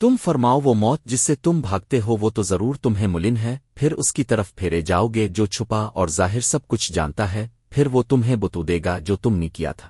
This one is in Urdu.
تم فرماؤ وہ موت جس سے تم بھاگتے ہو، وہ تو ضرور تمہیں ملن ہے، پھر اس کی طرف پھیرے جاؤ گے جو چھپا اور ظاہر سب کچھ جانتا ہے، پھر وہ تمہیں بتو دے گا جو تم نے کیا تھا۔